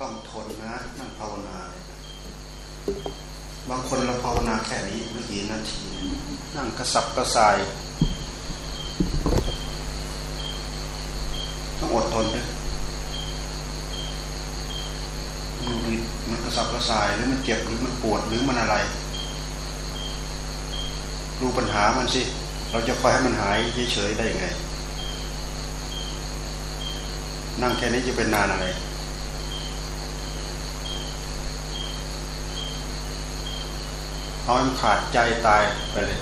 ต้องทนนะนั่งภาวนาบางคนเราภาวนาแค่นี้ไม่กี่นาที นั่งกระสับกระส่ายต้องอดทนด้วยมันมันกระสับกระส่ายหรือมันเจ็บหรือมันปวดหรือมันอะไรดูปัญหามันสิ เราจะคอยให้มันหายเฉยๆได้ยังไง นั่งแค่นี้จะเป็นนานอะไร เอาขาดใจตายไปเลย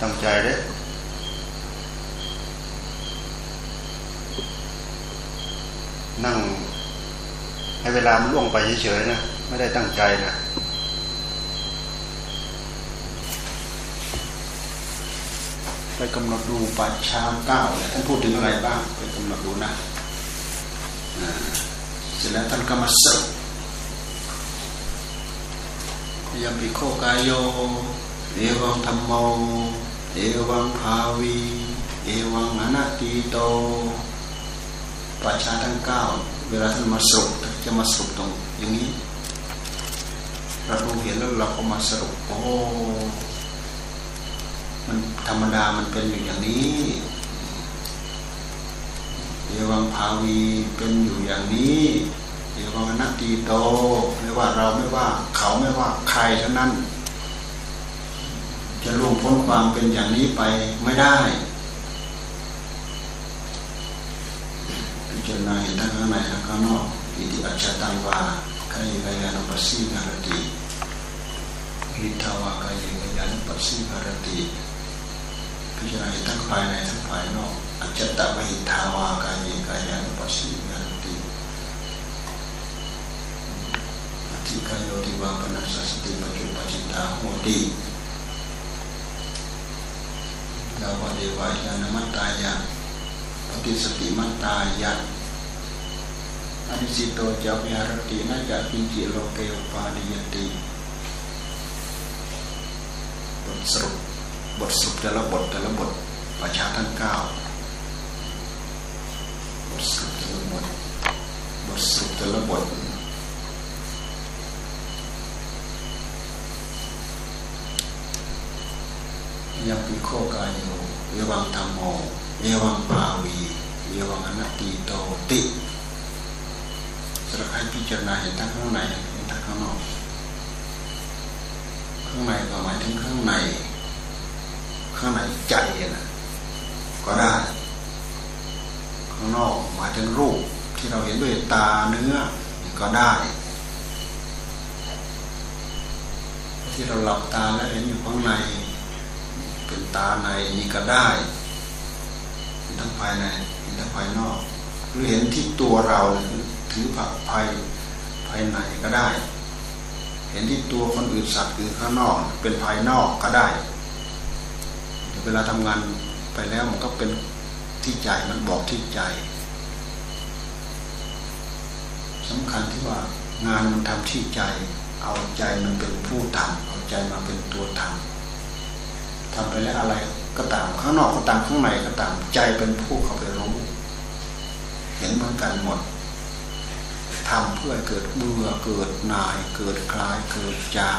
ตั้งใจเด้นั่ง ให้เวลามันล่วงไปเฉยๆนะ ไม่ได้ตั้งใจนะไปกำหนดดูปัจชามเก้าเนี่ยท่านพูดถึงอะไรบ้าง ไปกำหนดดูนะเสร็จแล้วท่านก็มาสรุป ยมปิโคกายโย เอวังธรรมโม เอวังภาวี เอวังอนัตติโตปัจชาทั้งเก้าเวลาท่านมาสรุปจะมาสรุปตรงอย่างนี้เราดูเห็นแล้วเราก็มาสรุปโอ้มันธรรมดามันเป็นอยู่อย่างนี้เอวังภาวีเป็นอยู่อย่างนี้ เอวังนัตตีโตไม่ว่าเราไม่ว่า เขาไม่ว่าใครเท่านั้น จะล่วงพ้นความเป็นอย่างนี้ไปไม่ได้พิจารณาเห็นทั้งข้างในทั้งข้างนอกอิติอัจฉตังวาคายกายานุปัสสีนารติหิทาวากายกายานุปัสสีนารติพิจารณาเห็นทั้งภายในทั้งภายนอกอัจจตวหิทาวากายกายานุปัสสี นารติอธิกายโยติวาปนัสสติปัจจุปัจจิตาโหติดาวเดวายานมัตตายาปฏิสติมัตตายาอนิสิโตจัวิหารตินาจะกิจิโลเกอปาดิยติบทสรุปบทสรุปแต่ละบทแต่ละบทประชาทั้งเก้าบทสรุปแต่ละบทบทสรุปแต่ละบท ยังปิโคกายโยเอวังธรรมโม เอวังปาวี เอวังอนัตติโตติสรับให้พิจารณาเห็นทั้งข้างในเห็นทั้งข้างนอก ข้างในก็หมายถึงข้างใน ข้างในใจนะก็ได้ ข้างนอกหมายถึงรูปที่เราเห็นด้วยตาเนื้อก็ได้ที่เราหลับตาแล้วเห็นอยู่ข้างใน เป็นตาในนี่ก็ได้เห็นทั้งภายในเห็นทั้งภายนอก หรือเห็นที่ตัวเราถือผักภายภายในก็ได้ เห็นที่ตัวคนอื่นสัตว์อื่นข้างนอก เป็นภายนอกก็ได้เวลาทำงานไปแล้วมันก็เป็นที่ใจมันบอกที่ใจสำคัญที่ว่างานมันทำที่ใจ เอาใจมันเป็นผู้ทำเอาใจมาเป็นตัวทำ ทำไปแล้วอะไรก็ตามข้างนอกก็ตามข้างในก็ตามใจเป็นผู้เข้าไปรู้ เห็นเหมือนกันหมดทำเพื่อเกิดเบื่อเกิดนาย เกิดคลายเกิดจา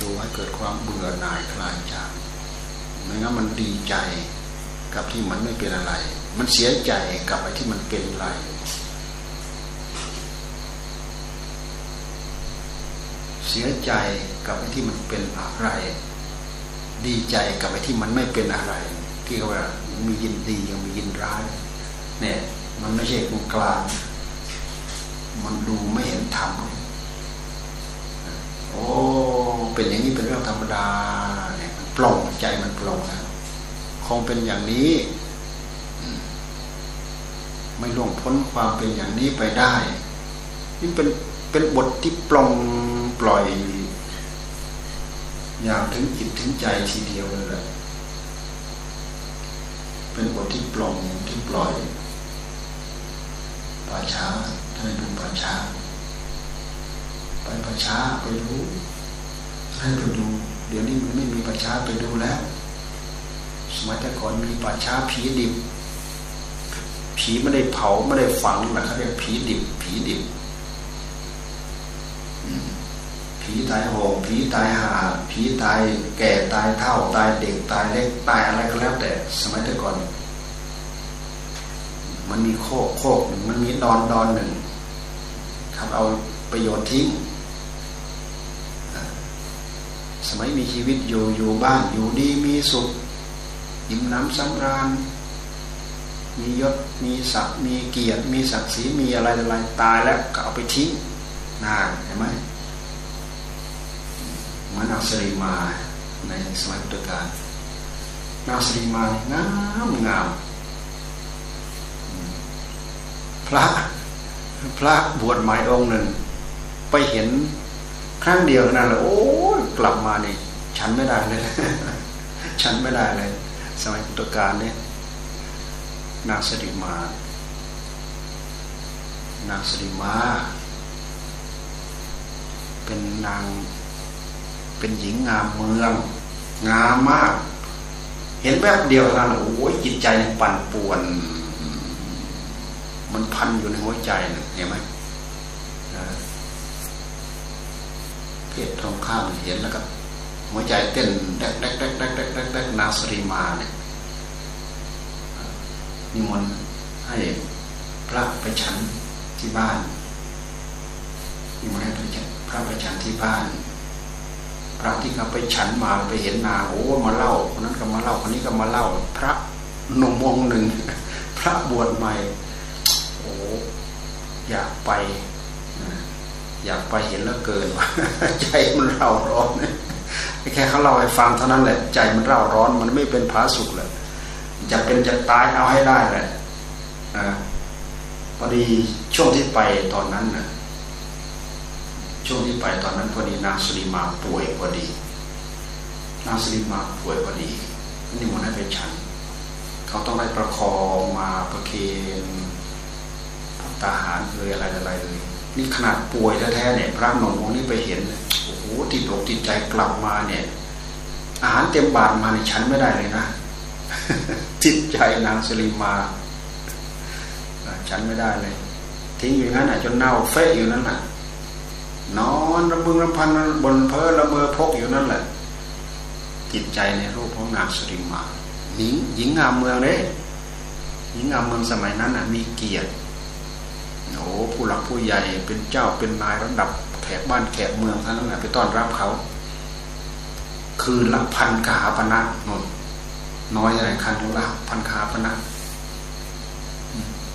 ดูให้เกิดความเบื่อหน่ายคลายจางไม่งั้นมันดีใจกับที่มันไม่เป็นอะไร มันเสียใจกับไอ้ที่มันเป็นอะไร เสียใจกับไอ้ที่มันเป็นอะไร ดีใจกับไอ้ที่มันไม่เป็นอะไร ที่เขาว่ามียินดียังมียินร้ายเนี่ยมันไม่ใช่ตรงกลาง มันดูไม่เห็นธรรมโอ้เป็นอย่างนี้เป็นเรื่องธรรมดาเนี่ยปล่องใจมันปล่องนะคงเป็นอย่างนี้ ไม่ล่วงพ้นความเป็นอย่างนี้ไปได้ นี่เป็นเป็นบทที่ปล่อง ปล่อยอย่างถึงจิตถึงใจทีเดียวเลยแหละเป็นบทที่ปลงที่ปล่อยป่าช้าท่านดูป่าช้า ไปป่าช้าไปดูให้ไปดู เดี๋ยวนี้มันไม่มีป่าช้าไปดูแล้ว สมัยแต่ก่อนมีป่าช้าผีดิบผีไม่ได้เผาไม่ได้ฝังนะเขาเรียกผีดิบผีดิบผี ตายโหงผีตายหาผีตายแก่ตายเท่าตายเด็กตายเล็กตายอะไรก็แล้วแต่สมัยแต่ก่อน มันมีโคกโคกหนึ่งมันมีดอนดอนหนึ่งครับเอาประโยชน์ทิ้งสมัยมีชีวิตอยู่อยู่บ้านอยู่ดีมีสุขยิ้มน้ำสำราญ มียศมีศักดิ์มีเกียรติ มีศักดิ์ศรีมีอะไรอะไรตายแล้วก็เอาไปทิ้งนานเห็นไหม มันอักษรีมาในสมัยพุทธกาลนาสรีมางามงาม พระพระบวชใหม่องค์หนึ่ง ไปเห็นครั้งเดียวนั่นแหละโอ้กลับมานี่ฉันไม่ได้เลย ฉันไม่ได้เลย สมัยพุทธกาลเนี่ยนางสริมานางสริมา เป็นนาง เป็นหญิงงามเมือง งามมาก เห็นแวบเดียวเท่านั้นโอ้ยจิตใจปั่นป่วน มันพันอยู่ในหัวใจเห็นไหมเพศตรงข้ามเห็นแล้วก็หัวใจเต้นแดกแดกแดกแดกแดกแดกนาสริมาเนี่ยนิมนต์ให้พระไปฉันที่บ้านนิมนต์ให้พระพระไปฉันที่บ้าน พระที่เขาไปฉันมาไปเห็นนาโอ้มาเล่าคนนั้นก็มาเล่าคนนี้ก็มาเล่า พระหนุ่มวงหนึ่ง พระบวชใหม่โอ้อยากไปอยากไปเห็นแล้วเกินว่าใจมันเร่าร้อนแค่เขาเล่าให้ฟังเท่านั้นแหละ ใจมันเร่าร้อนมันไม่เป็นผาสุกเลยจะเป็นจะตายเอาให้ได้แหละพอดีช่วงที่ไปตอนนั้นนะ ช่วงที่ไปตอนนั้นพอดีนางสุริมาป่วยพอดี นางสุริมาป่วยพอดีนี่มันให้ไปฉัน เขาต้องได้ประคองมาประเคนพัตาหารเลยอะไรอะไรเลยนี่ขนาดป่วยแท้ๆเนี่ยพระนนท์องค์นี้ไปเห็นโอ้โหติดอกติดใจกลับมาเนี่ย อาหารเต็มบาทมาในฉันไม่ได้เลยนะจิตใจนางสลิมาฉันไม่ได้เลย ทิ้งอยู่งั้นจนเน่าเฟะอยู่นั่นแหละ นอนระบึงระพันบนเพลละเมอพกอยู่นั่นแหละ จิตใจในรูปของนางสลิมาหญิงหญิงงามเมืองเลยหญิงงามเมืองสมัยนั้นมีเกียรติโอ้ผู้หลักผู้ใหญ่เป็นเจ้าเป็นนายระดับแขกบ้านแขกเมืองท่านนั้นไปต้อนรับเขา คืนละพันกาปณะนนน้อยอะไรคันละพันคาพนะ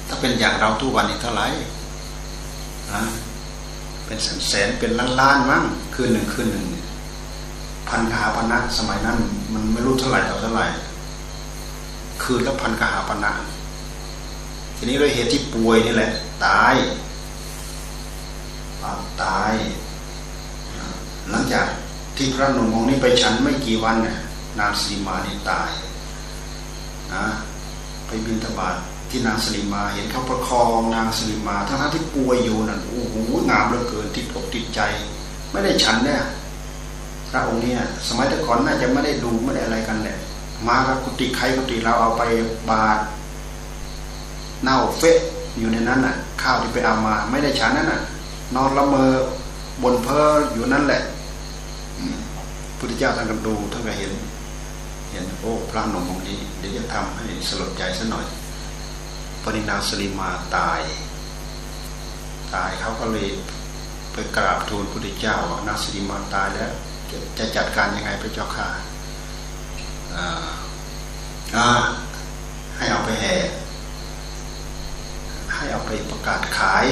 ถ้าเป็นอย่างเราทุกวันนี้เท่าไหร่ เป็นแสนเป็นล้านล้านมั้งคืนหนึ่งคืนหนึ่งพันคาพนะสมัยนั้น มันไม่รู้เท่าไหร่ต่อเท่าไหร่ คืนละพันคาพนะทีนี้ด้วยเหตุที่ป่วยนี่แหละ ตายตายหลังจากที่พระหนุ่มองนี้ไปฉันไม่กี่วันเนี่ยนางสีมานี่ตายนะไปบินทบาท ที่นางสลิมา เห็นเขาประคองนางสลิมาทั้งทั้งที่ป่วยอยู่นั่นโอ้โหงามเหลือเกินติดอกติดใจ ไม่ได้ฉันเนี่ยพระองค์เนี่ยสมัยแต่ก่อนน่าจะไม่ได้ดูไม่ได้อะไรกันแหละมากับกุฏิใครกุฏิเราเอาไปบาทเน่าเฟะอยู่ในนั้นน่ะ ข้าวที่ไปเอามาไม่ได้ฉันนั่นน่ะ นอนละเมอบนเพออยู่นั่นแหละพุทธเจ้าท่านก็ดูท่านก็เห็น เห็นโอ้พระนมองค์นี้เดี๋ยวจะทำให้สลดใจสัหน่อย ปรินาสลิมาตาย ตายเขาก็เลยไปกราบทูลพระพุทธเจ้านาสลิมาตายแล้วจะจะจัดการยังไงพระเจ้าค่ะอ่าให้เอาไปแห่ให้เอาไปประกาศขาย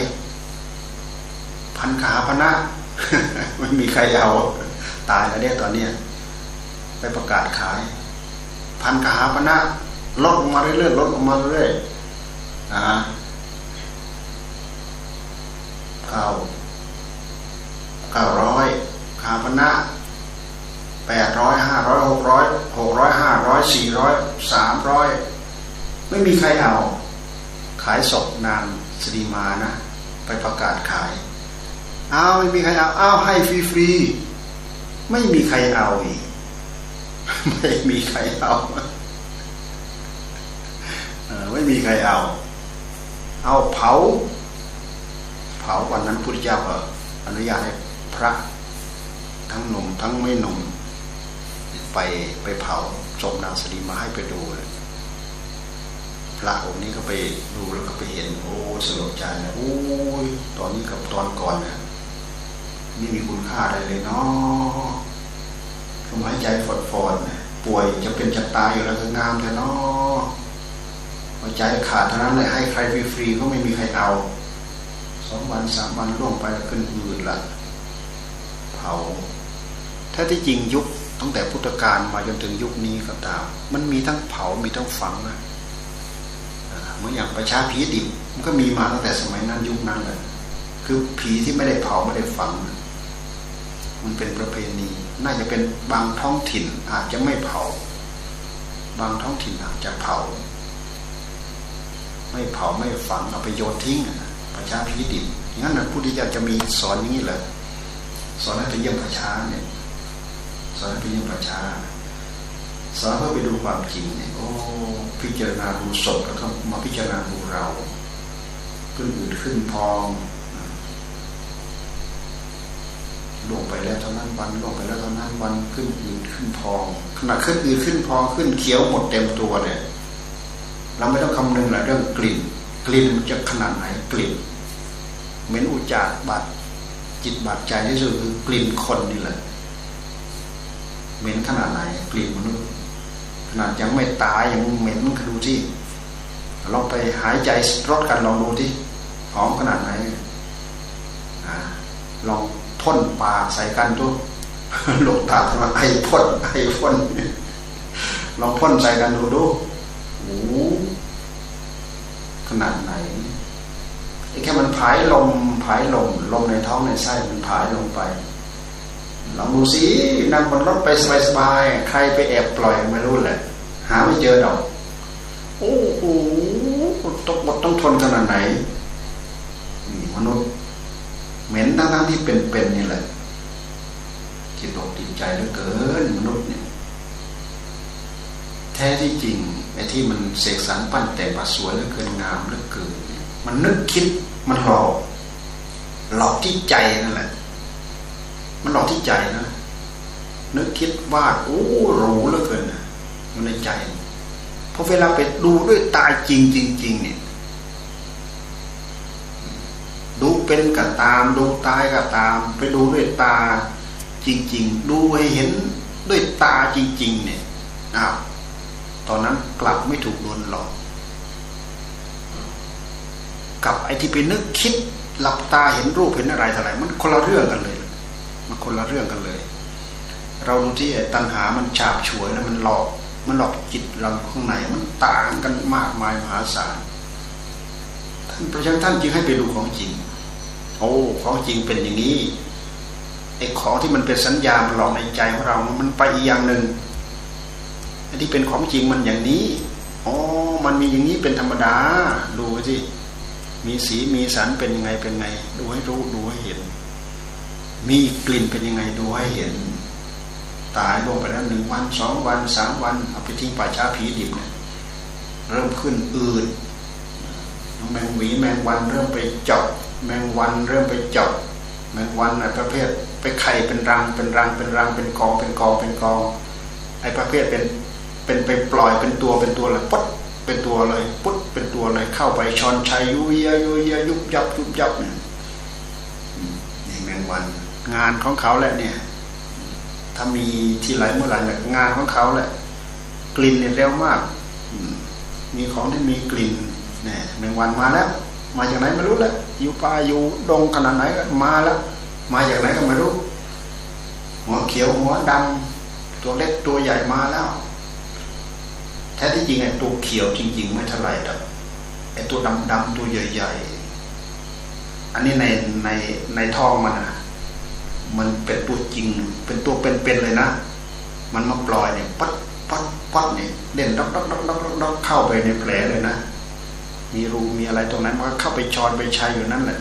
พันขาพนะไม่มีใครเอาตายแล้วเนี่ยตอนเนี้ยไปประกาศขาย พันกหาปณะลดลงมาเรื่อยๆลดลงมาเรื่อยๆ นะเก้าเก้าร้อยขาปณะแปดร้อยห้าร้อยหกร้อยหกร้อยห้าร้อยสี่ร้อยสามร้อยไม่มีใครเอา ขายศพนางสรีมานะ ไปประกาศขายเอาไม่มีใครเอาเอาให้ฟรีๆไม่มีใครเอาอีกไม่มีใครเอาไม่มีใครเอา เอาเผา เผาวันนั้นพุทธเจ้าก็อนุญาตให้พระทั้งหนุ่มทั้งไม่หนุ่มไปไปเผาศพนางสลีมาให้ไปดูเลยพระองค์นี้ก็ไปดูแล้วก็ไปเห็น โอ้สลดใจนะโอ้ยตอนนี้กับตอนก่อนเนี่ยไม่มีคุณค่าอะไรเลยเนาะลมหายใจฝดฟอนป่วยจะเป็นจะตายอยู่แล้วก็งามแต่เนาะ หัวใจขาดเท่านั้นเลยให้ใครฟรีๆก็ไม่มีใครเอาสองวันสามวันล่วงไปแล้วขึ้นอื่นละเผาถ้าที่จริงยุคตั้งแต่พุทธกาลมาจนถึงยุคนี้ก็ตาม มันมีทั้งเผามีทั้งฝังนะเหมือนอย่างประชาผีดิบมันก็มีมาตั้งแต่สมัยนั้นยุคนั้นเลยคือผีที่ไม่ได้เผาไม่ได้ฝัง มันเป็นประเพณี น่าจะเป็นบางท้องถิ่นอาจจะไม่เผา บางท้องถิ่นอาจจะเผา ไม่เผาไม่ฝังเอาไปโยนทิ้งประชาผีดิบงั้นนะผู้ที่จะจะมีสอนอย่างนี้แหละสอนให้ไปเยี่ยมประชาเนี่ยสอนให้ไปเยี่ยมประชาสอนเพื่อไปดูความจริงเนี่ยโอ้พิจารณาดูศพแล้วก็มาพิจารณาดูเราขึ้นอืดขึ้นพองลงไปแล้วเท่านั้นวันลงไปแล้วเท่านั้นวันขึ้นอืดขึ้นพองขณะขึ้นอืดขึ้นพองขึ้นเขียวหมดเต็มตัวเนี่ย เราไม่ต้องคำนึงหละเรื่องกลิ่น กลิ่นมันจะขนาดไหนกลิ่น เหม็นอุจจาระบาดจิตบาดใจที่สุดคือกลิ่นคนนี่แหละเหม็นขนาดไหนกลิ่นมนุษย์ขนาดยังไม่ตายยังเหม็นดูที่ลองไปหายใจรดกันลองดูที่หอมขนาดไหนลองพ่นปากใส่กันดูหลงตาทำไมไอ้พ่นไอ้พ่นลองพ่นใส่กันดูดู ขนาดไหนไอ้แค่มันผายลมผายลมลมในท้องในไส้มันผายลงไปลองดูสินั่งบนรถไปสบายๆใครไปแอบปล่อยไม่รู้แหละ หาไม่เจอดอกโอ้โหต้องหมดต้องทนขนาดไหนนี่มนุษย์เหม็นทั้งๆที่เป็นๆนี่แหละจิตอกจิตใจเหลือเกินมนุษย์เนี่ยแท้ที่จริง อ้ที่มันเสกสรรปั้นแต่งมาสวยเหลือเกินงามเหลือเกินมันนึกคิดมันหลอก หลอกที่ใจนั่นแหละ มันหลอกที่ใจนะนึกคิดวาดโอ้หรู้เหลือเกินนะมันในใจพอเวลาไปดูด้วยตาจริงจริงๆเนี่ยดูเป็นกับตาม ดูตายกับตาม ไปดูด้วยตาจริง ๆ ดูให้เห็นด้วยตาจริง ๆ เนี่ยอ้าว ตอนนั้นกลับไม่ถูกโดนหลอกกับไอ้ที่ไปนึกคิดหลับตาเห็นรูปเห็นอะไรเท่าไหร่มันคนละเรื่องกันเลย มันคนละเรื่องกันเลย เราดูที่ตัณหามันฉาบฉวยแล้วมันหลอก มันหลอกจิตเราข้างในมันต่างกันมากมายมหาศาลท่านพระเจ้าท่านจึงให้ไปดูของจริง โอ้ของจริงเป็นอย่างนี้ไอ้ของที่มันเป็นสัญญามันหลอกในใจของเรา มันไปอีกอย่างหนึ่ง ที่เป็นของจริงมันอย่างนี้อ๋อมันมีอย่างนี้เป็นธรรมดา ดูสิมีสีมีสันเป็นยังไงเป็นไง ดูให้รู้ดูให้เห็น มีกลิ่นเป็นยังไงดูให้เห็น ตายลงไปแล้วหนึ่งวันสองวันสามวันเอาไปทิ้งป่าช้าผีดิบเนี่ยเริ่มขึ้นอืดแมงหวีแมงวันเริ่มไปเจาะแมงวันเริ่มไปเจาะแมงวันไอ้ประเภท ไปไข่เป็นรังเป็นรังเป็นรังเป็นกองเป็นกองเป็นกองไอ้ประเภทเป็น เป็นไปปล่อยเป็นตัวเป็นตัวเลยปุ๊บเป็นตัวเลยปุ๊บเป็นตัวเลยเข้าไปชอนชัยยุยยุยยุบยับยุบยับเนี่ยนี่แมงวัน งานของเขาแหละเนี่ย ถ้ามีที่ไหลเมื่อไหร่เนี่ยงานของเขาแหละ กลิ่นเนี่ยเร็วมากมีของที่มีกลิ่นเนี่ยหนึ่งวันมาแล้วมาจากไหนไม่รู้แล้วอยู่ป่าอยู่ดงขนาดไหนก็มาแล้วมาจากไหนก็ไม่รู้หัวเขียวหัวดำตัวเล็กตัวใหญ่มาแล้ว แท้ที่จริงไอ้ตัวเขียวจริง ๆ ไม่เท่าไหร่หรอกไอ้ตัวดำๆตัวใหญ่ๆ อันนี้ในในในท้องมันนะมันเป็นตัวจริง เป็นตัวเป็นๆเลยนะ มันมาปล่อยเนี่ยปัดปัดปัดเนี่ยเด่นดอกดอกดอกดอกดอกเข้าไปในแผลเลยนะ มีรูมีอะไรตรงนั้นมันก็เข้าไปชอนไปใชัยอยู่นั่นแหละ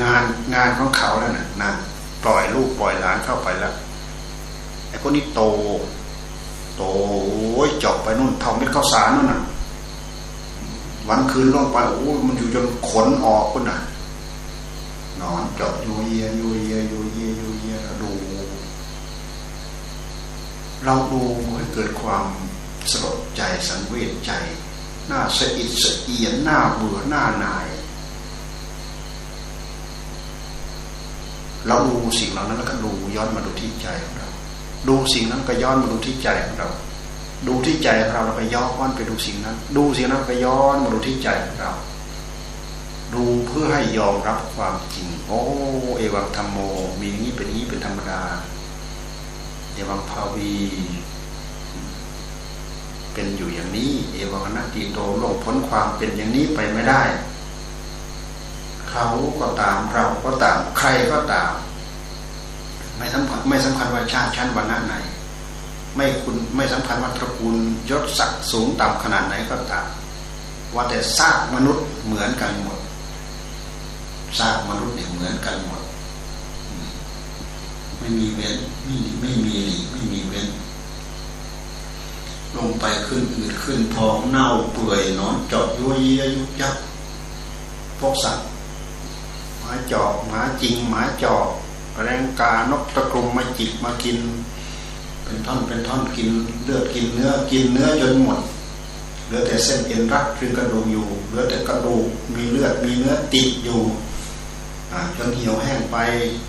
งานงานของเขาแล้วนะนะปล่อยลูกปล่อยหลานเข้าไปแล้วไอ้พวกนี้โต โตโอ้ยจบไปนู่นเทองเม็ดข้าวสารนู่นน่ะ วันคืนล่วงไปโอ้มันอยู่จนขนออกคนน่ะ นอนเจบยูเยียยูเยียยูเยียยูเยียดู เราดูให้เกิดความสลดใจสังเวชใจ หน้าสะอิดสะเอียนหน้าเบื่อหน้านายเราดูสิ่งเหล่านั้นแล้วก็ดูย้อนมาดูที่ใจของเรา ดูสิ่งนั้นก็ย้อนมาดูที่ใจของเรา ดูที่ใจของเราเราก็ย้อนไปดูสิ่งนั้น ดูสิ่งนั้นก็ย้อนมาดูที่ใจของเรา ดูเพื่อให้ยอมรับความจริง โอ้เอวังธรรมโม มีอย่างนี้เป็นอย่างนี้เป็นธรรมดาเอวังภาวีเป็นอยู่อย่างนี้ เอวังนัตติโตโลงพ้นความเป็นอย่างนี้ไปไม่ได้ เขาก็ตามเราก็ตามใครก็ตาม ไม่สำคัญไม่สำคัญว่าชาติชั้นวรรณะไหน ไม่คุณไม่สำคัญว่าตระกูลยศศักดิ์สูงต่ำขนาดไหนก็ตามว่าแต่ซากมนุษย์เหมือนกันหมดซากมนุษย์เนี่ยเหมือนกันหมด ไม่มีเว้นไม่ไม่มีหลีไม่มีเว้น ลงไปขึ้นอืดขึ้นพองเน่าเปื่อยนอนจอดยุยยยุบยับพวกสัตว์หมาจอกหมาจริงหมาจอก แรงกานกตะกรุมมาจิกมากิน เป็นท่อนเป็นท่อนกินเลือดกินเนื้อกินเนื้อจนหมดเหลือแต่เส้นเอ็นรัดรึงกระดูกอยู่เหลือแต่กระดูกมีเลือดมีเนื้อติดอยู่จนเหี่ยวแห้งไป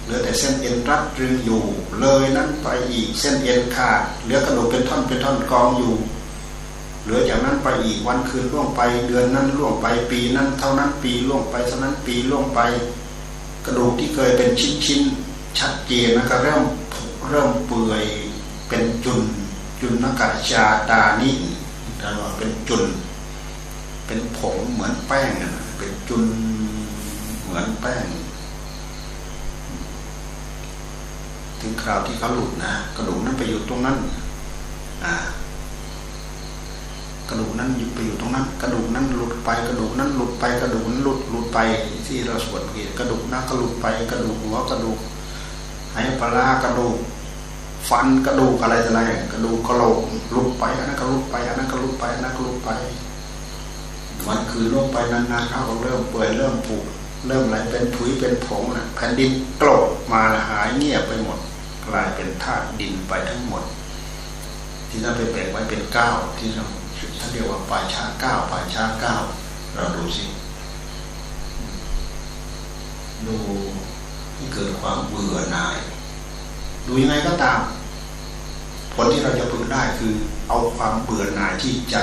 เหลือแต่เส้นเอ็นรัดรึงอยู่ เลยนั้นไปอีกเส้นเอ็นขาดเหลือกระดูกเป็นท่อนเป็นท่อนกองอยู่ เหลือจากนั้นไปอีกวันคืนล่วงไป เดือนนั้นล่วงไปปีนั้น เท่านั้นปีล่วงไปเท่านั้นปีล่วงไป กระดูกที่เคยเป็นชิ้นชิ้น ชัดเจนนะก็เริ่มเริ่มเปื่อยเป็นจุนจุนนักชาตานิแต่ว่าเป็นจุน เป็นผงเหมือนแป้งเป็นจุนเหมือนแป้ง ถึงคราวที่เขาหลุดนะกระดูกนั้นไปอยู่ตรงนั้นอ่ากระดูกนั้นอยู่ไปอยู่ตรงนั้น กระดูกนั้นหลุดไปกระดูกนั้นหลุดไปกระดูกนั้นหลุดหลุดไปที่เราสวดเมื่อกี้กระดูกนั้นก็หลุดไปกระดูกหัวกระดูก ปลากระดูกฟันกระดูกอะไรอะไรกระดูกกระโหลกลุดไปอันนั้นก็ลุดไปอันนั้นก็ลุดไปอันนั้นก็ลุดไปวันคืนลงไปนานๆเข้าก็เริ่มเปื่อยเริ่มผุเริ่มอะไหลเป็นผุยเป็นผงนะแผ่นดินโกรธมาหายเงียบไปหมด กลายเป็นธาตุดินไปทั้งหมด ที่เราไปแบ่งไว้เป็นเก้าที่เราท่านเรียกว่าป่าช้าเก้าป่าช้าเก้าเราดูสิดู เกิดความเบื่อหน่าย ดูยังไงก็ตาม ผลที่เราจะพึงได้คือ เอาความเบื่อหน่ายที่ใจ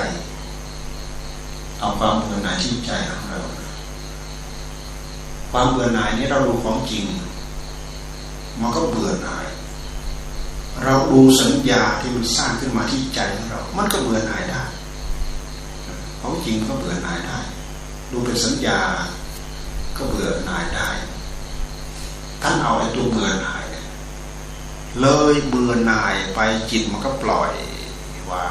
เอาความเบื่อหน่ายที่ใจของเรา ความเบื่อหน่ายนี้เราดูของจริง มันก็เบื่อหน่าย เราดูสัญญาที่มันสร้างขึ้นมาที่ใจของเรา มันก็เบื่อหน่ายได้เขาจริงก็เบื่อหน่ายได้ ดูเป็นสัญญาก็เบื่อหน่ายได้ ท่านเอาไอ้ตัวเบื่อหน่ายเลยเบื่อหน่ายไปจิตมันก็ปล่อยว่า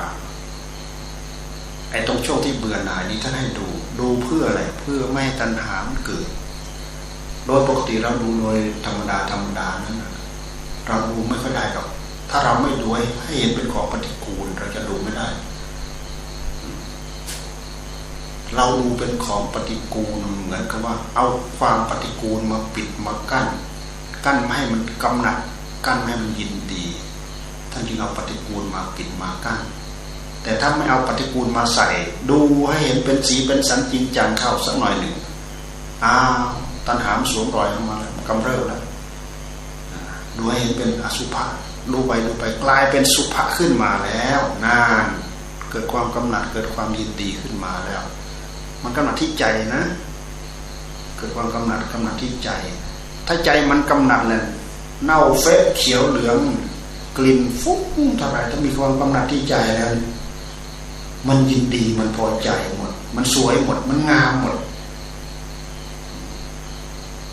ไอ้ตรงช่วงที่เบื่อหน่ายนี้ท่านให้ดู ดูเพื่ออะไรเพื่อไม่ตัณหามันเกิด โดยปกติเราดูโดยธรรมดาธรรมดานั้นเราดูไม่ค่อยได้หรอกถ้าเราไม่ดูให้เห็นเป็นของปฏิกูลเราจะดูไม่ได้ เราดูเป็นของปฏิกูลเหมือนกับว่า เอาความปฏิกูลมาปิดมากั้น กั้นไม่ให้มันกำหนัด กั้นไม่ให้มันยินดี ท่านจึงเอาปฏิกูลมาปิดมากั้น แต่ถ้าไม่เอาปฏิกูลมาใส่ ดูให้เห็นเป็นสีเป็นสันจริงจังเข้าสักหน่อยหนึ่งอ้าวตันหามสวมรอยออกมาแล้วกำเริบแล้วดูให้เห็นเป็นอสุภะดูไปดูไปกลายเป็นสุภะขึ้นมาแล้วนานเกิดความกำหนัดเกิดความยินดีขึ้นมาแล้ว มันกำหนัดที่ใจนะ เกิดความกำหนัดกำหนัดที่ใจ ถ้าใจมันกำหนัดเนี่ยเน่าเฟะเขียวเหลือง กลิ่นฟุ้งเท่าไรถ้ามีความกำหนัดที่ใจแล้ว มันยินดีมันพอใจหมด มันสวยหมด มันงามหมด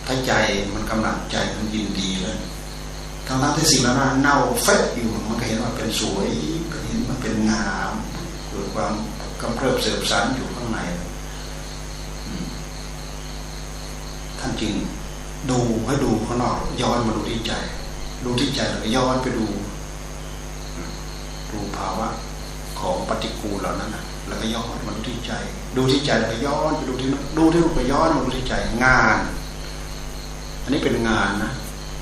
ถ้าใจมันกำหนัดใจมันยินดีเลยทั้งทั้งที่สิ่งล่านั้นเน่าเฟะอยู่มันก็เห็นว่าเป็นสวยเห็นมันเป็นงามเกิดความกำเริบเสบสารอยู่ข้างในท่านจริง ดูให้ดูข้างนอก ย้อนมาดูที่ใจ ดูที่ใจแล้วย้อนไปดู ดูภาวะของปฏิกูลเหล่านั้นนะแล้วก็ย้อนมาดูที่ใจ ดูที่ใจแล้วก็ย้อนไปดูที่ดูที่รูปไปย้อนมาดูที่ใจงาน อันนี้เป็นงานนะ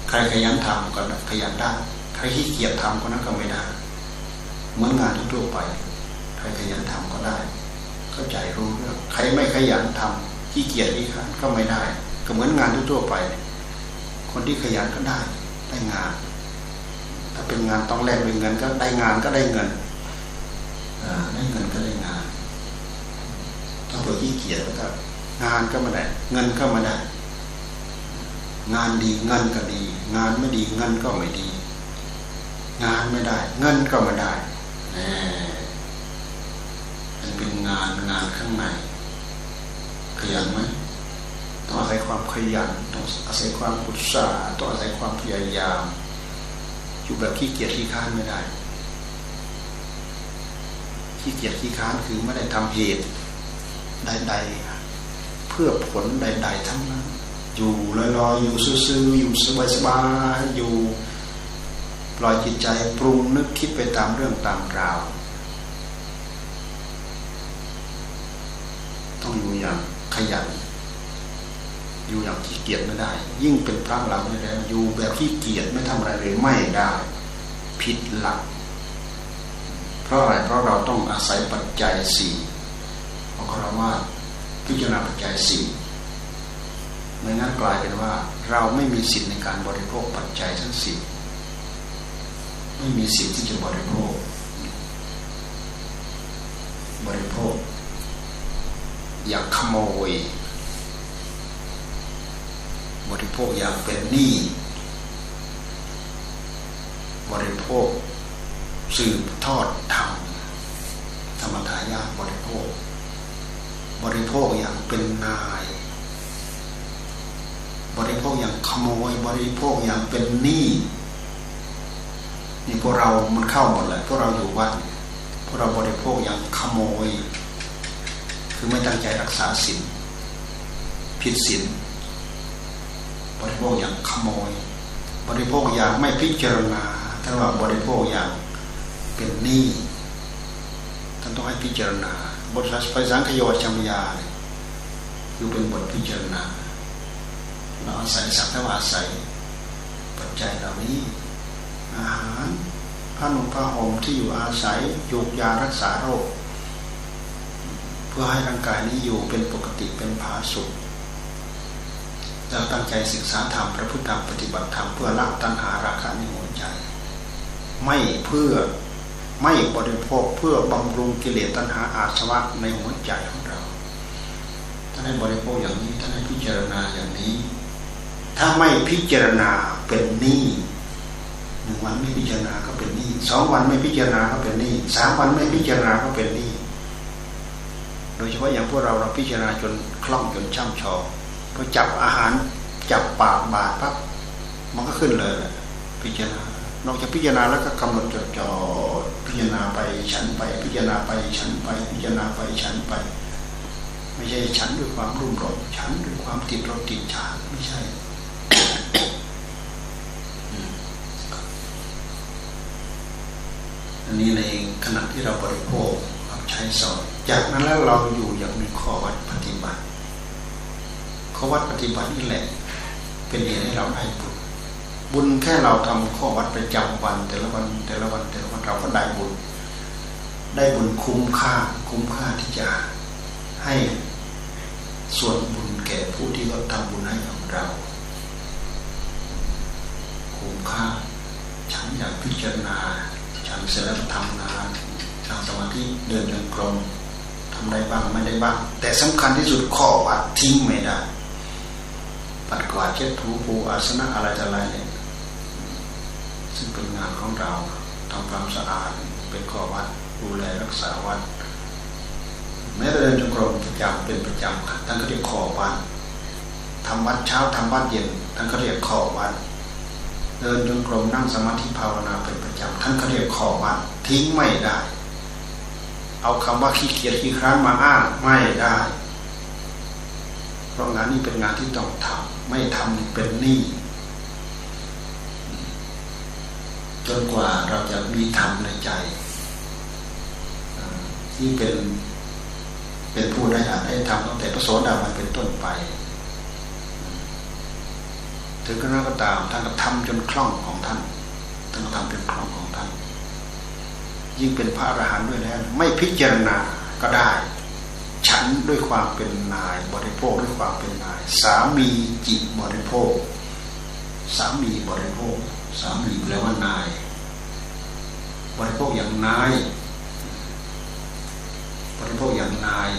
ใครขยันทำก็ขยันได้ ใครขี้เกียจทำก็นั้นก็ไม่ได้เหมือนงานทั่วไป ใครขยันทำก็ได้ เข้าใจรู้เรื่องใครไม่ขยันทำขี้เกียจขี้ขันก็ไม่ได้ ก็เหมือนงานทั่วไป คนที่ขยันก็ได้ ได้งาน ถ้าเป็นงานต้องแลกเป็นเงินก็ได้งานก็ได้เงินได้เงินก็ได้งาน ถ้าเผื่อขี้เกียจแล้วก็งานก็ไม่ได้ เงินก็ไม่ได้ งานดีเงินก็ดี งานไม่ดีเงินก็ไม่ดี งานไม่ได้ เงินก็ไม่ได้มันเป็นงานงานข้างในขยันไหม ต้องอาศัยความขยันต้องอาศัยความอุตสาห์ต้องอาศัยความพยายาม อยู่แบบขี้เกียจขี้ค้านไม่ได้ขี้เกียจขี้ค้านคือไม่ได้ทำเหตุใด ๆ เพื่อผลใด ๆ ทั้งนั้น อยู่ลอยๆอยู่ซื่อๆอยู่สบายๆอยู่ปล่อยจิตใจปรุงนึกคิดไปตามเรื่องตามราวต้องอยู่อย่างขยัน อยู่อย่างขี้เกียจไม่ได้ ยิ่งเป็นพระเราไม่ได้อยู่แบบขี้เกียจไม่ทำอะไรเลยไม่ได้ ผิดหลัก เพราะอะไรเพราะเราต้องอาศัยปัจจัยสี่ของเราว่าพิจารณาปัจจัยสี่ไม่งั้นกลายเป็นว่า เราไม่มีสิทธิ์ในการบริโภคปัจจัยทั้งสี่ไม่มีสิทธิ์ที่จะบริโภค บริโภค อยากขโมย บริโภคอย่างเป็นหนี้บริโภค สืบทอดธรรมธรรมทายาบริโภค บริโภคอย่างเป็นนาย บริโภคอย่างขโมย บริโภคอย่างเป็นหนี้นี่พวกเรา มันเข้าหมดเลยพวกเราอยู่วัดพวกเราบริโภคอย่างขโมย คือไม่ตั้งใจรักษาศีลผิดศีล บริโภคอย่างขโมย บริโภคอย่างไม่พิจารณาถ้าว่าบริโภคอย่างเป็นหนี้ท่านต้องให้พิจารณาบทไปสังขยชัมยาคือเป็นบทพิจารณาเราอาศัยสักทวาศัยปัจจัยเหล่านี้ อาหารผ้านุ่งผ้าห่มที่อยู่อาศัยยูกยารักษาโรค เพื่อให้ร่างกายนี้อยู่เป็นปกติเป็นผาสุข เราตั้งใจศึกษาธรรมพระพุทธธรรมปฏิบัติธรรมเพื่อละตัณหาราคะในหัวใจ ไม่เพื่อไม่บริโภคเพื่อบำรุงกิเลสตัณหาอาสวะในหัวใจของเราท่านให้บริโภคอย่างนี้ท่านให้พิจารณาอย่างนี้ ถ้าไม่พิจารณาเป็นหนี้หนึ่งวันไม่พิจารณาก็เป็นหนี้สองวันไม่พิจารณาก็เป็นหนี้สามวันไม่พิจารณาก็เป็นหนี้โดยเฉพาะอย่างพวกเราเราพิจารณาจนคล่องจนช่ำชอง พอจับอาหารจับปากบาดปั๊บมันก็ขึ้นเลย พิจารณานอกจากพิจารณาแล้วก็กำหนดจดจ่อพิจารณาไปฉันไป พิจารณาไปฉันไป พิจารณาไปฉันไป ไม่ใช่ฉันด้วยความรุ่มร้อนฉันด้วยความติดรถติดชาไม่ใช่อันนี้ในขณะที่เราบริโภคเราใช้สอนจากนั้นแล้วเราอยู่อย่างมีข้อวัดปฏิบัติ ข้อวัดปฏิบัตินี่แหละ เป็นเหตุให้เราได้บุญบุญแค่เราทำข้อวัดประจำวัน แต่ละวันแต่ละวันแต่ละวันเราก็ได้บุญ ได้บุญคุ้มค่า คุ้มค่าที่จะให้ส่วนบุญแก่ผู้ที่เขาทำบุญให้กับเรา คุ้มค่าฉันอยากพิจารณาฉันเสร็จแล้วทำงานทำสมาธิเดินจงกรมทำได้บ้างไม่ได้บ้าง แต่สำคัญที่สุดข้อวัดทิ้งไม่ได้ ปัดกวาดเช็ดถูปูอาสนะอะไรต่ออะไรเนี่ยซึ่งเป็นงานของเราทำความสะอาดเป็นข้อวัดดูแลรักษาวัดแม้เดินจงกรมประจำเป็นประจำท่านก็เรียกขอวัดทำวัดเช้าทำวัดเย็นท่านก็เรียกขอวัดเดินจงกรมนั่งสมาธิภาวนาเป็นประจำท่านก็เรียกขอวัดทิ้งไม่ได้ เอาคำว่าขี้เกียจขี้คร้านมาอ้างไม่ได้ ราะงานนี้เป็นงานที่ต้องทำไม่ทำเป็นหนี้จนกว่าเราจะมีธรรมในใจที่เป็นเป็นผู้ได้อ่านได้ทำตั้งแต่พระโสดาบันเป็นต้นไป ถึงกระนั้นก็ตามท่านก็ทำจนคล่องของท่านท่านก็ทำเป็นคล่องของท่าน ยิ่งเป็นพระอรหันต์ด้วยแล้ว ไม่พิจารณาก็ได้ ฉันด้วยความเป็นนาย บริโภคด้วยความเป็นนาย สามีจิตบริโภค สามีบริโภค สามีแปลว่านาย บริโภคอย่างนาย บริโภคอย่างนาย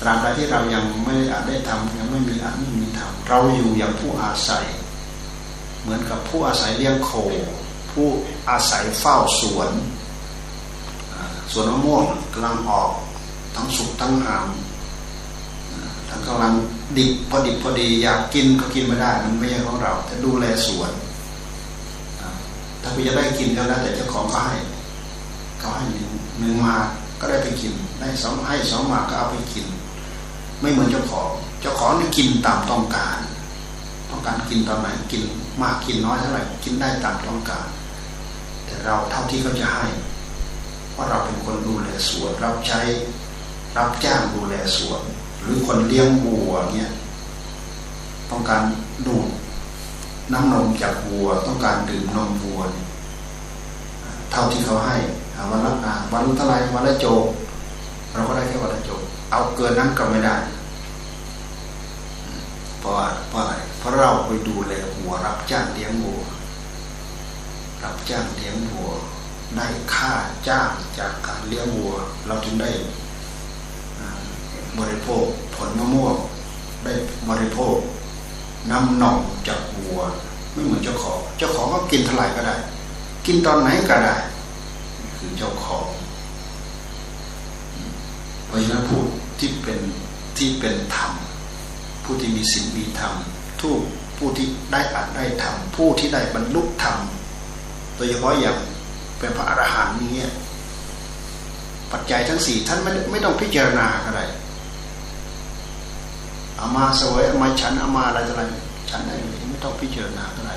ตราบใดที่เรายังไม่อาจได้ทำยังไม่มีอาจไม่มีทำเราอยู่อย่างผู้อาศัย เหมือนกับผู้อาศัยเลี้ยงโค ผู้อาศัยเฝ้าสวนสวนมะม่วงกำลังออก ทั้งสุกทั้งหามทั้งกำลังดิบพอดิบพอดีอยากกินก็กินไม่ได้ มันไม่ใช่ของเราจะดูแลสวน ถ้าไปจะได้กินก็แล้วแต่เจ้าของเขาให้เขาให้หนึ่งหนึ่งมาก็ได้ไปกิน ได้สองให้สองมาก็เอาไปกิน ไม่เหมือนเจ้าของ เจ้าของนี่กินตามต้องการ ต้องการกินตอนไหนกินมากกินน้อยเท่าไหร่กินได้ตามต้องการ แต่เราเท่าที่เขาจะให้ เพราะเราเป็นคนดูแลสวนรับใช้ รับจ้างดูแลสวน หรือคนเลี้ยงวัวเนี่ยต้องการดูดน้ำนมจากวัว ต้องการดื่มนมวัวเท่าที่เขาให้วันละวันละเท่าไรวันละโจกเราก็ได้แค่วันละโจกเอาเกินนั้นก็ไม่ได้เพราะเพราะอะไรเพราะเราไปดูแลวัว รับจ้างเลี้ยงวัว รับจ้างเลี้ยงวัว ได้ค่าจ้างจากการเลี้ยงวัว เราจึงได้ บริโภค ผลมะม่วงได้บริโภค น้ำหนองจากวัว ไม่เหมือนเจ้าของ เจ้าของก็กินเท่าไหร่ก็ได้ กินตอนไหนก็ได้ คือเจ้าของเพราะฉะนั้นผู้ที่เป็นที่เป็นธรรมผู้ที่มีศีลมีธรรมทุกผู้ที่ได้อัดได้ทำผู้ที่ได้บรรลุธรรมโดยเฉพาะอย่างเป็นพระอรหันต์นี้ปัจจัยทั้งสี่ท่านไม่ไม่ต้องพิจารณาอะไร อามาสวยอามาฉันอามาอะไรอะไรฉันได้ไม่ต้องพิจารณาอะไร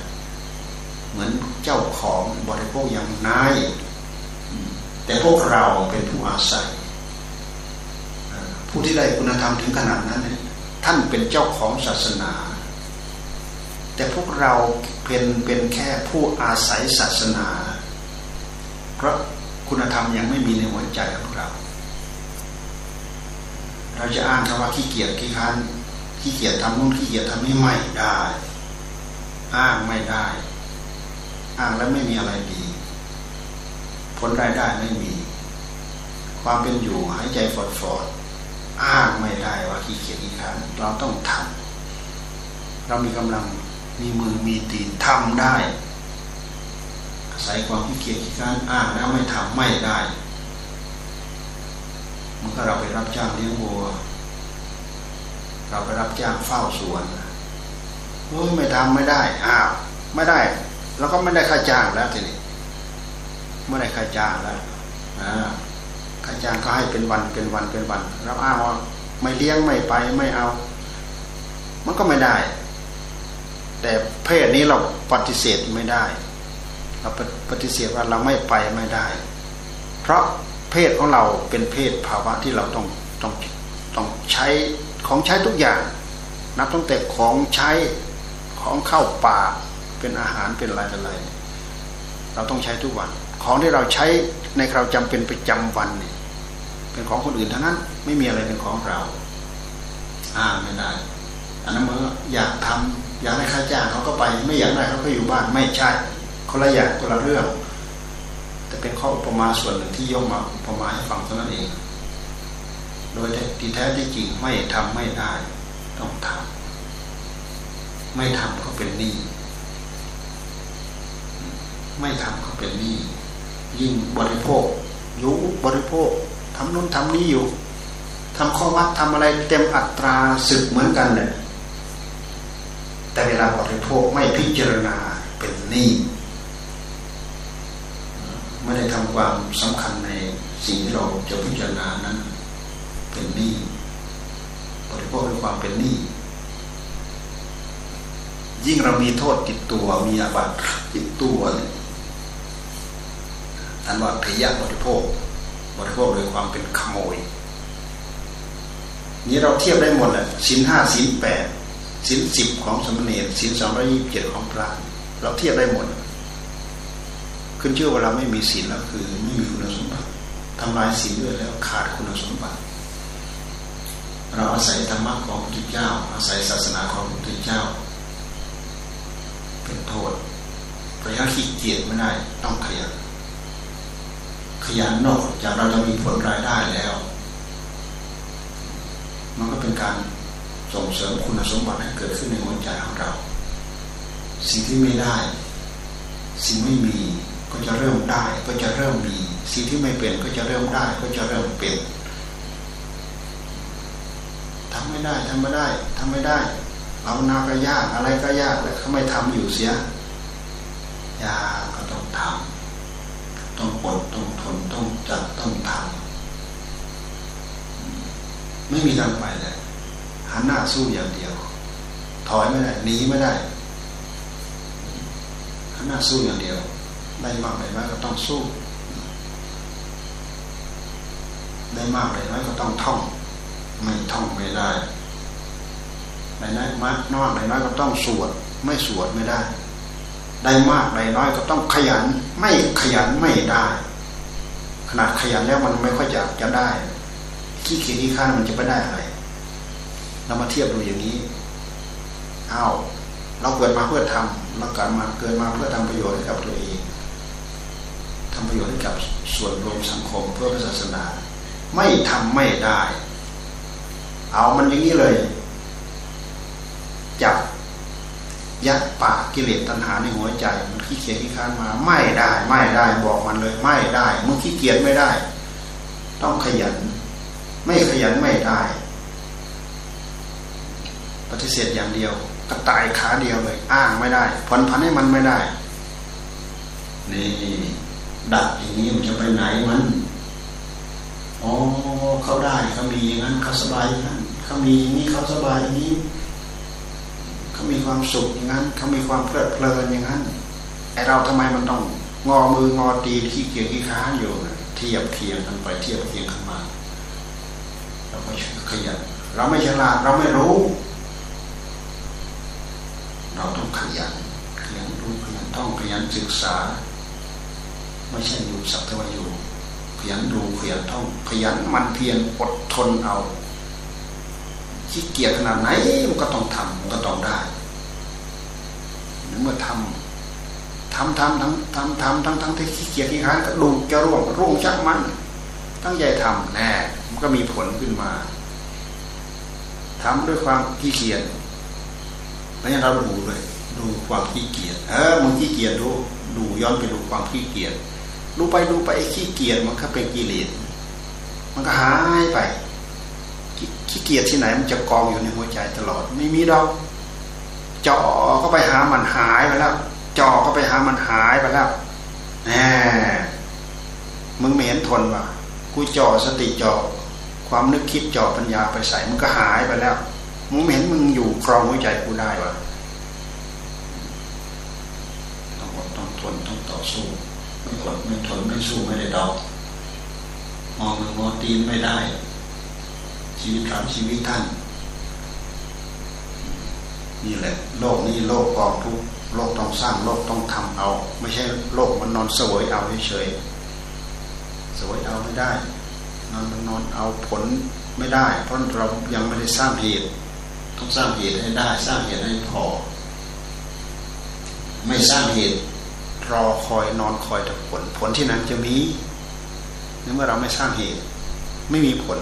เหมือนเจ้าของบริโภคอย่างนายแต่พวกเราเป็นผู้อาศัยผู้ที่ได้คุณธรรมถึงขนาดนั้นท่านเป็นเจ้าของศาสนา แต่พวกเราเป็นเป็นแค่ผู้อาศัยศาสนา เพราะคุณธรรมยังไม่มีในหัวใจของเรา เราจะอ้างคำว่าขี้เกียจขี้ค้าน ขี้เกียจทำนู่นขี้เกียจทำนี่ไม่ได้ อ้างไม่ได้ อ้างแล้วไม่มีอะไรดี ผลรายได้ไม่มี ความเป็นอยู่หายใจฟอดฟอดอ้างไม่ได้ว่าขี้เกียจอีกครั้งเราต้องทำเรามีกำลังมีมือมีตีนทำได้ อาศัยความขี้เกียจอีกครั้งอ้างแล้วไม่ทำไม่ได้ เมื่อเราไปรับจ้างเลี้ยงวัว เราไปรับจ้างเฝ้าสวนโอ้ยไม่ทำไม่ได้อ้าวไม่ได้เราก็ไม่ได้ค่าจ้างแล้วทีนี้เมื่อไรค่าจ้างแล้วค่าจ้างก็ให้เป็นวันเป็นวันเป็นวันเราอ้าว่าไม่เลี้ยงไม่ไปไม่เอา มันก็ไม่ได้ แต่เพศนี้เราปฏิเสธไม่ได้ เราปฏิเสธว่าเราไม่ไปไม่ได้ เพราะเพศของเราเป็นเพศภาวะที่เราต้องต้องต้องใช้ ของใช้ทุกอย่าง นับตั้งแต่ของใช้ของเข้าป่าเป็นอาหารเป็นอะไรอะไรเราต้องใช้ทุกวัน ของที่เราใช้ในเราจำเป็นประจำวันเนี่ยเป็นของคนอื่นทั้งนั้น ไม่มีอะไรเป็นของเราอ้าไม่ได้อันนั้นเมื่ออยากทำอยากได้ค่าจ้างเขาก็ไป ไม่อยากได้เขาก็อยู่บ้านไม่ใช่คนละอย่างคนละเรื่อง แต่เป็นข้ออุปมาส่วนหนึ่งที่ยกมาอุปมาให้ฟังเท่านั้นเอง โดยที่แท้ที่จริงไม่ทำไม่ได้ต้องทำไม่ทำก็เป็นหนี้ไม่ทำก็เป็นหนี้ยิ่งบริโภคยู่บริโภคทำนู้นทำนี้อยู่ทำข้อวัดทำอะไรเต็มอัตราสึกเหมือนกันเลยแต่เวลาบริโภคไม่พิจารณาเป็นหนี้ไม่ได้ทำความสำคัญในสิ่งที่เราจะพิจารณานั้น เป็นหนี้บริโภคด้วยความเป็นหนี้ยิ่งเรามีโทษติดตัวมีอาบัติติดตัวนี่ยอันว่าพยาบริโภค บริโภคโดยความเป็นขโมย นี้เราเทียบได้หมดแหละสินห้าสินแปดสินสิบของสมณีสินสองร้อยี่สิบเจ็ดของพระเราเทียบได้หมด ขึ้นชื่อว่าเราไม่มีศีลแล้วคือไม่มีคุณสมบัติทำลายศีลด้วยแล้วขาดคุณสมบัติ เราอาศัยธรรมะของพระพุทธเจ้า อาศัยศาสนาของพระพุทธเจ้า เป็นโทษเพราะยังขี้เกียจไม่ได้ต้องขยันขยันนอกจากเราจะมีผลรายได้แล้ว มันก็เป็นการส่งเสริมคุณสมบัติให้เกิดขึ้นในหัวใจของเรา สิ่งที่ไม่ได้ สิ่งไม่มีก็จะเริ่มได้ก็จะเริ่มมี สิ่งที่ไม่เป็นก็จะเริ่มได้ก็จะเริ่มเป็น ทำไม่ได้ทำไม่ได้ทำไม่ได้เอานาก็ยากอะไรก็ยากเลยเขาไม่ทำอยู่เสียยาก็ต้องทำต้องอดต้องทนต้องจัดต้องทำไม่มีทางไปเลยหันหน้าสู้อย่างเดียว ถอยไม่ได้หนีไม่ได้หันหน้าสู้อย่างเดียวได้มากได้น้อยก็ต้องสู้ได้มากได้น้อยก็ต้องท่อง ไม่ท่องไม่ได้ได้น้อยมากน้อยได้น้อยก็ต้องสวด ไม่สวดไม่ได้ ได้มากได้น้อยก็ต้องขยัน ไม่ขยันไม่ได้ ขนาดขยันแล้วมันไม่ค่อยจะจะได้ขี้เกียจขี้ข้านมันจะไม่ได้อะไรเรามาเทียบดูอย่างนี้อ้าวเราเกิดมาเพื่อทำเราเกิดมาเกิดมาเพื่อทำประโยชน์ให้กับตัวเองทำประโยชน์ให้กับส่วนรวมสังคมเพื่อศาสนา ไม่ทำไม่ได้ เอามันอย่างนี้เลย จับยัดปากกิเลสตัณหาในหัวใจ มันขี้เกียจขี้ค้านมา ไม่ได้ไม่ได้บอกมันเลย ไม่ได้มึงขี้เกียจไม่ได้ ต้องขยัน ไม่ขยันไม่ได้ ปฏิเสธอย่างเดียวกระต่ายขาเดียวเลย อ้างไม่ได้ผ่อนพันให้มันไม่ได้นี่ดักอย่างนี้มันจะไปไหนมันอ๋อเขาได้เขามีอย่างนั้นเขาสบายอย่างนั้น เขามีอย่างนี้เขาสบายอย่างนี้เขามีความสุขอย่างนั้นเขามีความเพลิดเพลินอย่างนั้นไอเราทำไมมันต้องงอมืองอตีขี้เกียจขี้ค้านอยู่เทียบเคียงกันไปเทียบเคียงกันมา เราไม่ขยันเราไม่ฉลาดเราไม่รู้ เราต้องขยันขยันรู้ขยันต้องขยันศึกษา ไม่ใช่อยู่สักแต่ว่าอยู่ขยันดูขยันท่องขยันมันเพียรอดทนเอา ขี้เกียจขนาดไหนมันก็ต้องทำมันก็ต้องได้เมื่อทำทำทำทั้งทำทำทั้งทั้งที่ขี้เกียจขี้ค้านก็ดูจะร่วงร่วงชักมันตั้งใจทำแน่มันก็มีผลขึ้นมาทำด้วยความขี้เกียจแล้วยังเราดูเลยดูความขี้เกียจเออมึงขี้เกียจดูดูย้อนไปดูความขี้เกียจดูไปดูไปไอ้ขี้เกียจมันก็เป็นกิเลสมันก็หายไป ขี้เกียจที่ไหนมันจะกองอยู่ในหัวใจตลอด ไม่มีดอกจ่อก็ไปหามันหายไปแล้วจ่อก็ไปหามันหายไปแล้วแหมมึงไม่เห็นทนว่ะกูจ่อสติจ่อความนึกคิดจ่อปัญญาไปใส่มันก็หายไปแล้วมึงเห็นมึงอยู่ครองหัวใจกูได้วะต้องอดต้องทนต้องต่อสู้ไม่อดไม่ทนไม่สู้ไม่ได้ดอกมองมือมองตีนไม่ได้ ชีวิตเราชีวิตท่านนี่แหละ โลกนี้โลกกองทุกโลกต้องสร้างโลกต้องทำเอา ไม่ใช่โลกมันนอนสวยเอาเฉยสวยเอาไม่ได้ นอนมันนอนเอาผลไม่ได้ เพราะเรายังไม่ได้สร้างเหตุต้องสร้างเหตุให้ได้ สร้างเหตุให้พอ ไม่สร้างเหตุ รอคอยนอนคอยแต่ผล ผลที่นั้นจะมีเมื่อเราไม่สร้างเหตุ ไม่มีผล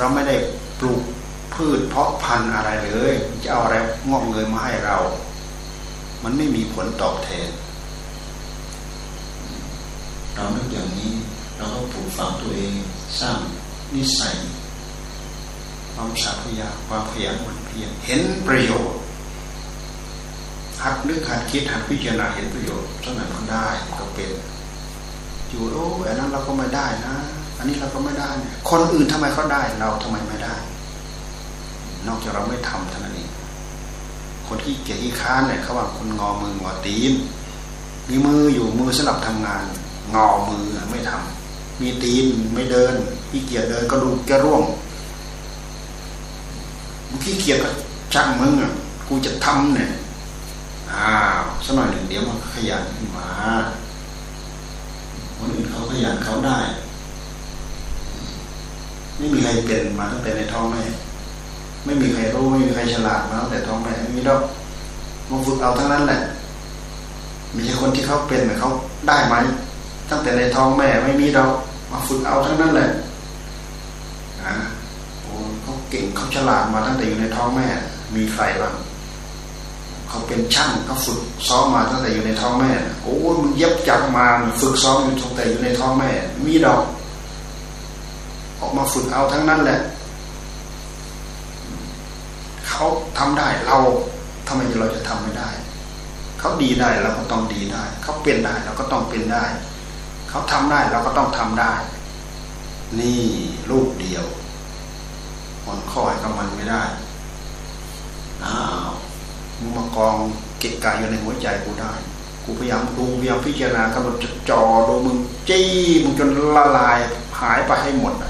เราไม่ได้ปลูกพืชเพาะพันธุ์อะไรเลย จะเอาอะไรงอกเงยมาให้เรา มันไม่มีผลตอบแทน เรานึกอย่างนี้ เราก็ปลูกฝังตัวเอง สร้างนิสัยความสาพยาความพยายามมันเพียรเห็นประโยชน์หัดนึกหัดคิดหัดพิจารณาเห็นประโยชน์เท่านั้นก็ได้ก็เป็น อยู่โอ้อันนั้นเราก็ไม่ได้นะ อันนี้เราก็ไม่ได้คนอื่นทำไมเขาได้ เราทำไมไม่ได้ นอกจากเราไม่ทำเท่านั้นเองคนที่เกียจที่ค้านเนี่ยเขาว่าคนงอมืองอตีน มีมืออยู่มือสำหรับทำงาน งอมือไม่ทำมีตีนไม่เดินขี้เกียจเดินก็ดูแกร่วงขี้เกียจก็ช่างมึงอะกูจะทำเนี่ยอ้าวสักหน่อยหนึ่งเดี๋ยวมันขยันขึ้นมาคนอื่นเขาขยันเขาได้ ไม่มีใครเป็นมาตั้งแต่ในท้องแม่ไม่มีใครรู้ไม่มีใครฉลาดมาตั้งแต่ท้องแม่ไม่มีดอกมาฝึกเอาทั้งนั้นแหละมีใช่คนที่เขาเป็นเขาได้ไหมตั้งแต่ในท้องแม่ไม่มีเรามาฝึกเอาทั้งนั้นแหละนะโอ้เขาเก่งเขาฉลาดมาตั้งแต่อยู่ในท้องแม่ มีใครบ้างเขาเป็นช่างเขาฝึกซ้อมมาตั้งแต่อยู่ในท้องแม่ โอ้มันเย็บจับมาฝึกซ้อมอยู่ตั้งแต่อยู่ในท้องแม่ มีดอก ออกมาฝึกเอาทั้งนั้นแหละ เขาทำได้เราทำไมเราจะทำไม่ได้ เขาดีได้เราก็ต้องดีได้ เขาเป็นได้เราก็ต้องเป็นได้ เขาทำได้เราก็ต้องทำได้ นี่ลูกเดียวมันคอยกับมันไม่ได้อ้าวมึงมากองเกะกะอยู่ในหัวใจกูได้ กูพยายามดูพยายามพิจารณากำหนดจดจ่อดูมึงจี้มึงจนละลายหายไปให้หมดนะ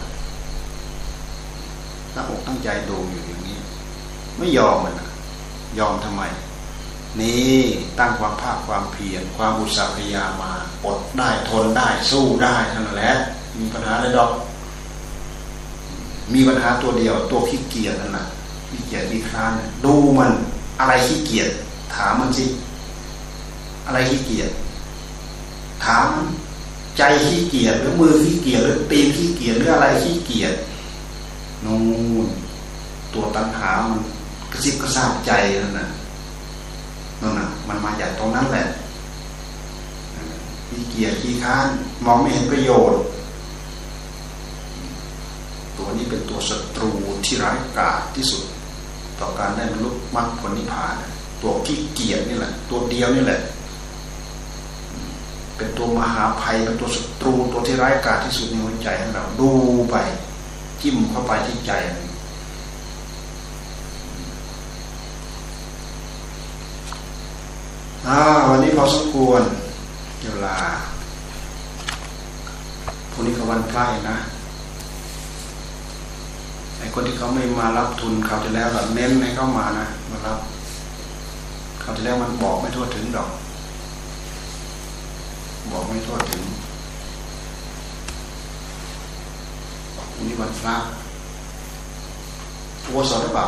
ตั้งใจดูอยู่อย่างนี้ ไม่ยอมมันยอมทำไม นี่ตั้งความภาคความเพียรความอุตสาหพยามาอดได้ทนได้สู้ได้ทั้งนั้นแหละมีปัญหาอะไรดอก มีปัญหาตัวเดียว ตัวขี้เกียจนั่นแหละขี้เกียจขี้คร้านดูมันอะไรขี้เกียจถามมันสิอะไรขี้เกียจถามใจขี้เกียจหรือมือขี้เกียจหรือตีนขี้เกียจหรืออะไรขี้เกียจ นู่นตัวตัณหามันกระซิบกระซาบใจนั่นนะนั่นน่ะ มันมาจากตรงนั้นแหละขี้เกียจขี้ค้านมองไม่เห็นประโยชน์ ตัวนี้เป็นตัวศัตรูที่ร้ายกาจที่สุด ต่อการได้บรรลุมรรคผลนิพพานตัวขี้เกียจนี่แหละ ตัวเดียวนี่แหละ เป็นตัวมหาภัยเป็นตัวศัตรูตัวที่ร้ายกาจที่สุดในหัวใจของเราดูไป จิ้มเข้าไปที่ใจอ่าวันนี้พอสมควรเวลาพรุ่งนี้ก็วันใกล้นะไอ้คนที่เขาไม่มารับทุนเขาจะแล้วแบบเน้นให้เขามานะมารับเขาจะแล้วมันบอกไม่ทั่วถึงดอก บอกไม่ทั่วถึง วันนี้วันพระอุโบสถหรือเปล่า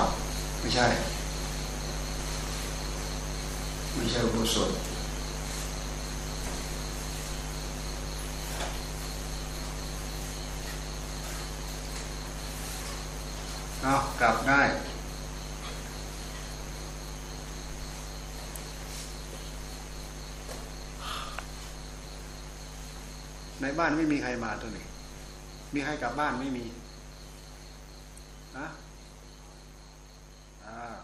ไม่ใช่ ไม่ใช่อุโบสถเอากลับได้ในบ้านไม่มีใครมาตัวนี้ มีใครกลับบ้านไม่มีนะอ่า